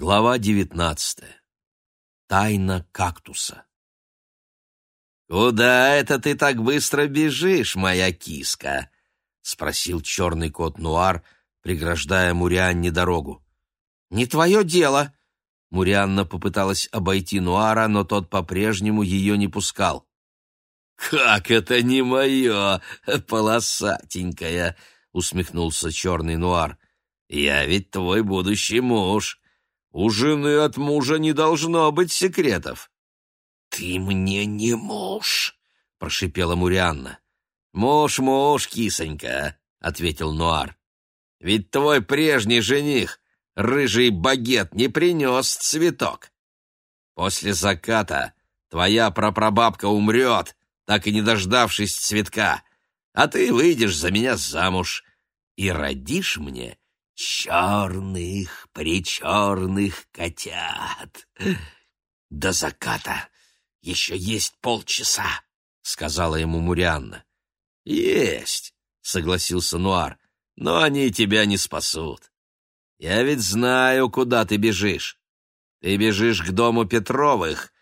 Глава девятнадцатая. Тайна кактуса. «Куда это ты так быстро бежишь, моя киска?» — спросил черный кот Нуар, преграждая Мурианне дорогу. «Не твое дело!» Мурианна попыталась обойти Нуара, но тот по-прежнему ее не пускал. «Как это не мое, полосатенькая!» — усмехнулся черный Нуар. «Я ведь твой будущий муж. У жены от мужа не должно быть секретов». «Ты мне не муж!» — прошипела Мурианна. «Муж, муж, кисонька!» — ответил Нуар. «Ведь твой прежний жених, рыжий багет, не принес цветок. После заката твоя прапрабабка умрет, так и не дождавшись цветка, а ты выйдешь за меня замуж и родишь мне черных-причерных котят. До заката еще есть полчаса, — сказала ему Мурианна. Есть, — согласился Нуар, — но они тебя не спасут. Я ведь знаю, куда ты бежишь. Ты бежишь к дому Петровых,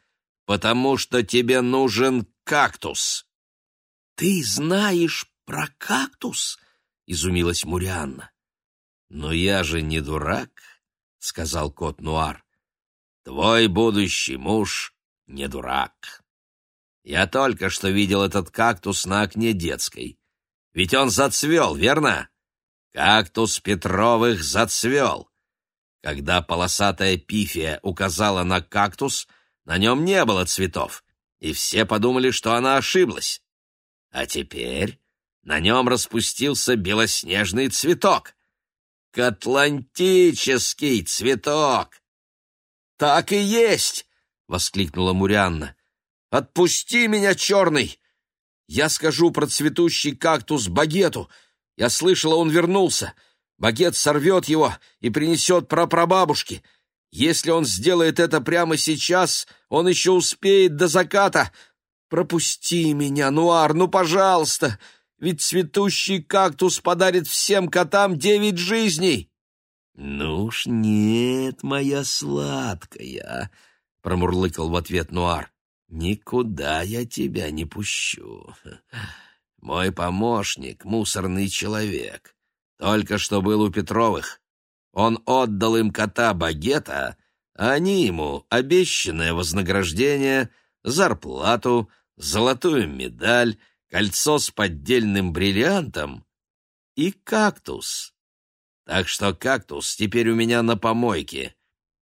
потому что тебе нужен кактус. Ты знаешь про кактус? — изумилась Мурианна. «Но я же не дурак», — сказал кот Нуар. «Твой будущий муж не дурак. Я только что видел этот кактус на окне детской. Ведь он зацвел, верно? Кактус Петровых зацвел. Когда полосатая пифия указала на кактус, на нем не было цветов, и все подумали, что она ошиблась. А теперь на нем распустился белоснежный цветок. Атлантический цветок!» «Так и есть!» — воскликнула Мурианна. «Отпусти меня, черный! Я скажу про цветущий кактус Багету. Я слышала, он вернулся. Багет сорвет его и принесет прапрабабушке. Если он сделает это прямо сейчас, он еще успеет до заката. Пропусти меня, Нуар, ну, пожалуйста!» Ведь цветущий кактус подарит всем котам девять жизней. — Ну уж нет, моя сладкая, — промурлыкал в ответ Нуар, — никуда я тебя не пущу. Мой помощник — мусорный человек, только что был у Петровых. Он отдал им кота Багета, а они ему обещанное вознаграждение, зарплату, золотую медаль — кольцо с поддельным бриллиантом и кактус. Так что кактус теперь у меня на помойке.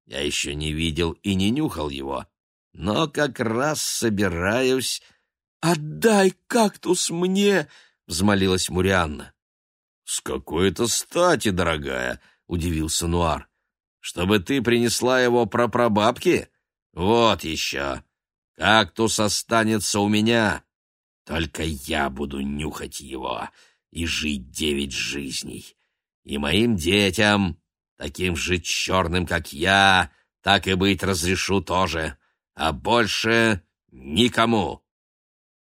Я еще не видел и не нюхал его, но как раз собираюсь... «Отдай кактус мне!» — взмолилась Мурианна. «С какой-то стати, дорогая!» — удивился Нуар. «Чтобы ты принесла его прапрабабке? Вот еще! Кактус останется у меня, только я буду нюхать его и жить девять жизней. И моим детям, таким же черным, как я, так и быть разрешу тоже, а больше никому.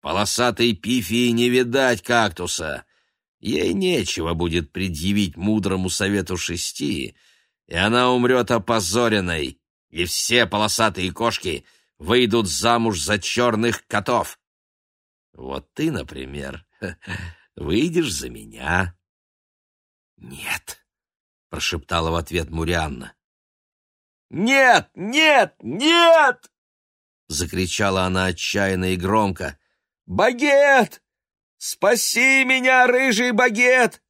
Полосатой пифии не видать кактуса. Ей нечего будет предъявить мудрому совету шести, и она умрет опозоренной, и все полосатые кошки выйдут замуж за черных котов. Вот ты, например, выйдешь за меня. Нет, прошептала в ответ Мурианна. Нет, нет, нет! закричала она отчаянно и громко. Багет! Спаси меня, рыжий багет!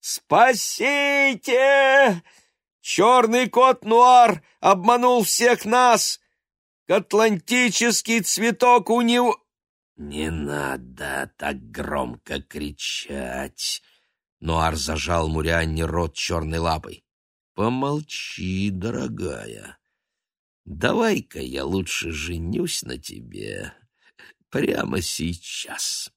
Спасите! Черный кот Нуар обманул всех нас! Атлантический цветок у него... «Не надо так громко кричать!» Нуар зажал Мурянне рот черной лапой. «Помолчи, дорогая. Давай-ка я лучше женюсь на тебе прямо сейчас».